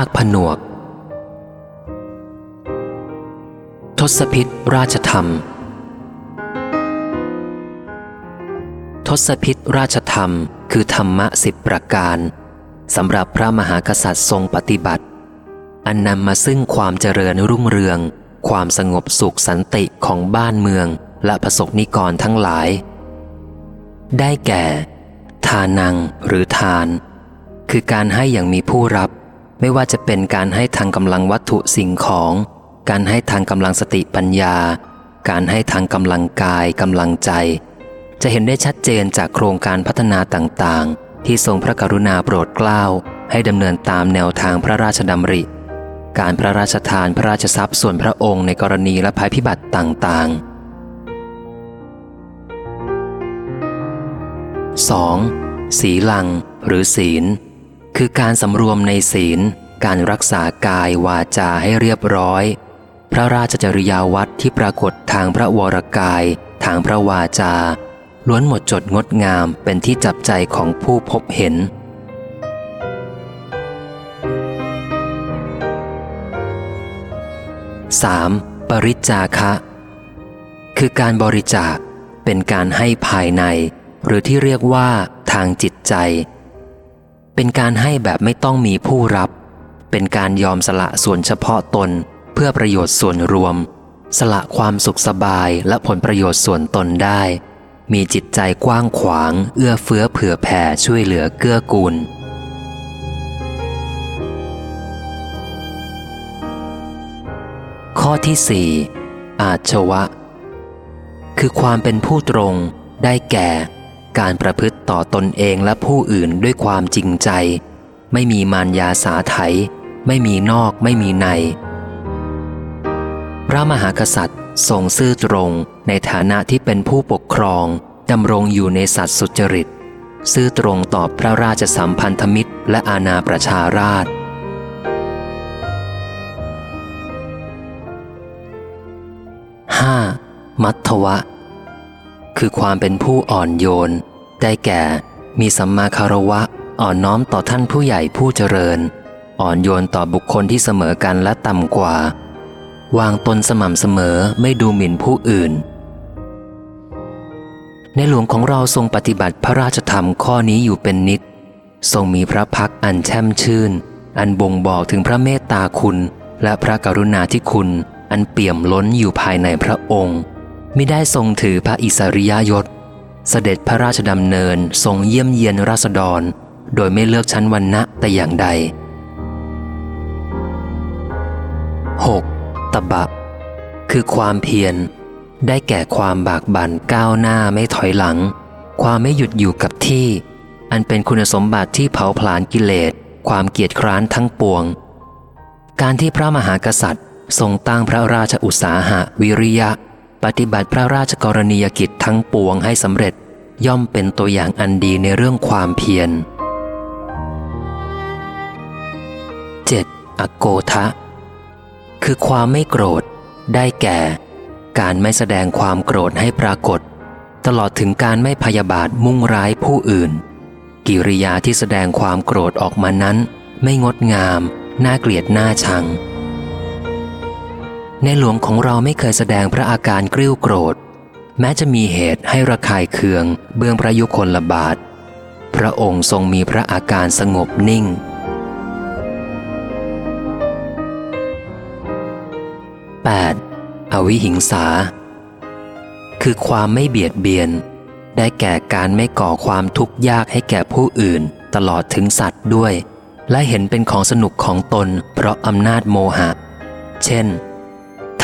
ากผนวก ทศพิษราชธรรม ทศพิษราชธรรม คือธรรมะสิบประการสำหรับพระมหากษัตริย์ทรงปฏิบัติ อันนำมาซึ่งความเจริญรุ่งเรือง ความสงบสุขสันติของบ้านเมืองและประสบนิกรทั้งหลาย ได้แก่ ทานังหรือทาน คือการให้อย่างมีผู้รับ ไม่ว่าจะเป็นการให้ทางกำลังวัตถุสิ่งของ การให้ทางกำลังสติปัญญา การให้ทางกำลังกายกำลังใจ จะเห็นได้ชัดเจนจากโครงการพัฒนาต่างๆ ที่ทรงพระกรุณาโปรดเกล้า ให้ดำเนินตามแนวทางพระราชดำริ การพระราชทานพระราชทรัพย์ส่วนพระองค์ในกรณีและภัยพิบัติต่างๆ 2. ศีลังหรือศีล คือการสำรวมในศีล การรักษากายวาจาให้เรียบร้อย พระราชจริยาวัดที่ปรากฏทางพระวรกาย ทางพระวาจา ล้วนหมดจดงดงามเป็นที่จับใจของผู้พบเห็น 3. ปริจาคะ คือการบริจาคเป็นการให้ภายใน หรือที่เรียกว่าทางจิตใจ เป็นการให้แบบไม่ต้องมีผู้รับ เป็นการยอมสละส่วนเฉพาะตน เพื่อประโยชน์ส่วนรวม สละความสุขสบายและผลประโยชน์ส่วนตนได้ มีจิตใจกว้างขวาง เอื้อเฟื้อเผื่อแผ่ช่วยเหลือเกื้อกูลข้อที่สี่อาชวะ คือความเป็นผู้ตรง ได้แก่ การประพฤติต่อตนเองและผู้อื่นด้วยความจริงใจ ไม่มีมารยาสาไถไม่มีนอกไม่มีใน พระมหากษัตริย์ทรงซื่อตรงในฐานะที่เป็นผู้ปกครองดำรงอยู่ในสัตว์สุจริต ซื่อตรงต่อพระราชสัมพันธมิตรและอาณาประชาราช 5. มัทวะ คือความเป็นผู้อ่อนโยน ได้แก่ มีสัมมาคารวะ อ่อนน้อมต่อท่านผู้ใหญ่ผู้เจริญ อ่อนโยนต่อบุคคลที่เสมอกันและต่ำกว่า วางตนสม่ำเสมอไม่ดูหมิ่นผู้อื่น ในหลวงของเราทรงปฏิบัติพระราชธรรมข้อนี้อยู่เป็นนิด ทรงมีพระพักอันแช่มชื่น อันบ่งบอกถึงพระเมตตาคุณ และพระกรุณาธิคุณ อันเปี่ยมล้นอยู่ภายในพระองค์ มิได้ทรงถือพระอิสริยยศ เสด็จพระราชดำเนินทรงเยี่ยมเยียนราษฎร โดยไม่เลือกชั้นวันณะแต่อย่างใด 6. ตบะ คือความเพียร ได้แก่ความบากบั่นก้าวหน้าไม่ถอยหลัง ความไม่หยุดอยู่กับที่ อันเป็นคุณสมบัติที่เผาผลาญกิเลส ความเกียจคร้านทั้งปวง การที่พระมหากษัตริย์ ทรงตั้งพระราชอุตสาหะวิริยะ ปฏิบัติพระราชกรณียกิจทั้งปวงให้สำเร็จ ย่อมเป็นตัวอย่างอันดีในเรื่องความเพียร 7. อโกทะ คือความไม่โกรธ ได้แก่ การไม่แสดงความโกรธให้ปรากฏ ตลอดถึงการไม่พยาบาทมุ่งร้ายผู้อื่น กิริยาที่แสดงความโกรธออกมานั้น ไม่งดงาม น่าเกลียดน่าชัง ในหลวงของเราไม่เคยแสดงพระอาการกริ้วโกรธ แม้จะมีเหตุให้ระคายเคือง เบื้องพระยุคลบาท พระองค์ทรงมีพระอาการสงบนิ่ง 8. อวิหิงสา คือความไม่เบียดเบียน ได้แก่การไม่ก่อความทุกข์ยากให้แก่ผู้อื่น ตลอดถึงสัตว์ด้วย และเห็นเป็นของสนุกของตนเพราะอำนาจโมหะ เช่น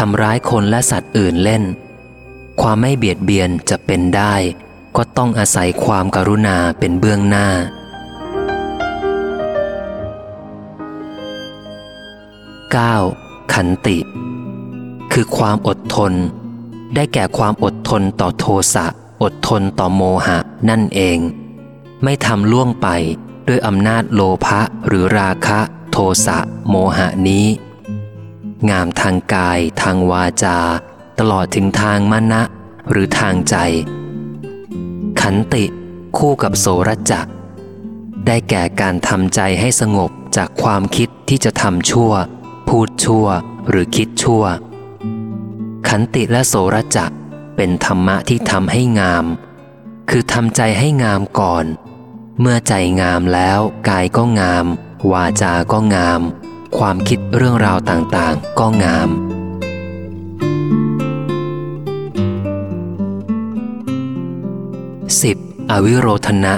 ทำร้ายคนและสัตว์อื่นเล่น ความไม่เบียดเบียนจะเป็นได้ ก็ต้องอาศัยความการุณาเป็นเบื้องหน้า 9. ขันติ คือความอดทน ได้แก่ความอดทนต่อโทสะอดทนต่อโมหะนั่นเอง ไม่ทำล่วงไปด้วยอำนาจโลภะหรือราคะ โทสะโมหะนี้ งามทางกาย ทางวาจา ตลอดถึงทางมณะหรือทางใจ ขันติคู่กับโสรจะได้แก่การทำใจให้สงบจากความคิดที่จะทำชั่ว พูดชั่วหรือคิดชั่ว ขันติและโสรจักเป็นธรรมะที่ทำให้งาม คือทำใจให้งามก่อน เมื่อใจงามแล้ว กายก็งาม วาจาก็งาม ความคิดเรื่องราวต่างๆ ก็งาม 10. อวิโรธนะ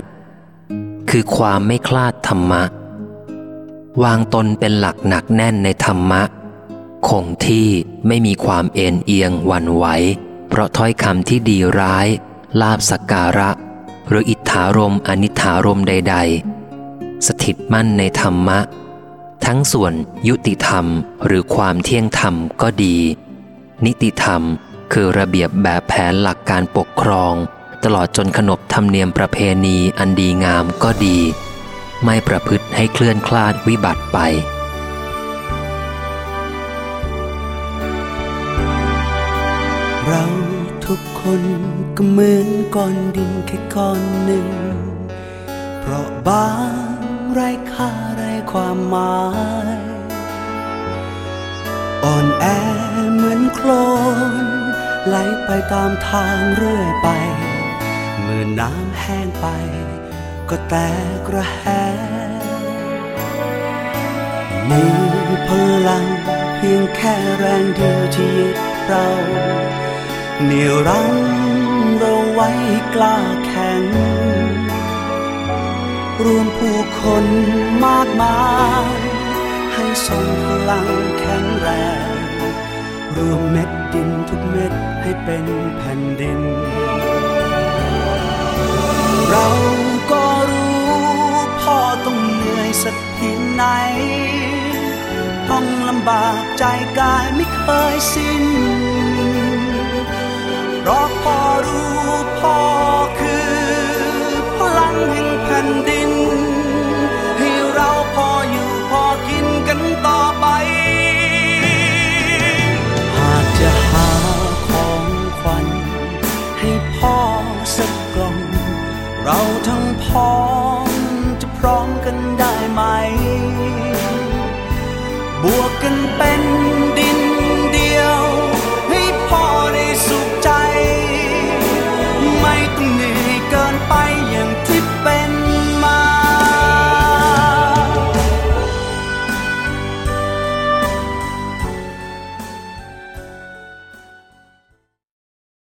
คือความไม่คลาดธรรมะ วางตนเป็นหลักหนักแน่นในธรรมะ คงที่ไม่มีความเอ็นเอียงวันไหว เพราะถ้อยคำที่ดีร้าย ลาบสักการะ หรืออิทธารมอนิธารมใด ๆ สถิตมั่นในธรรมะ ทั้งส่วนยุติธรรมหรือความเที่ยงธรรมก็ดี นิติธรรมคือระเบียบแบบแผนหลักการปกครอง ตลอดจนขนบธรรมเนียมประเพณีอันดีงามก็ดี ไม่ประพฤติให้เคลื่อนคลาดวิบัติไปเราทุกคนก็เหมือนก้อนดินแค่ก้อนหนึ่ง เพราะบาง ไรค่าไรความหมาย อ่อนแอเหมือนโคลนไหลไปตามทางเรื่อยไปเมื่อน้ำแห้งไป ก็แตกระแหมีพลังเพียงแค่แรงเดียวที่ยึดเราเหนี่ยวรั้งเราไว้กล้าแข็ง รวมผู้คนมากมาย ให้ทรงพลังแข็งแรง รวมเม็ดดินทุกเม็ดให้เป็นแผ่นดิน เราก็รู้พ่อต้องเหนื่อยสักเพียงไหน ต้องลำบากใจกายไม่เคยสิ้นราะพ่ เราทั้งพ้องจะพร้อมกันได้ไหม บวกกันไป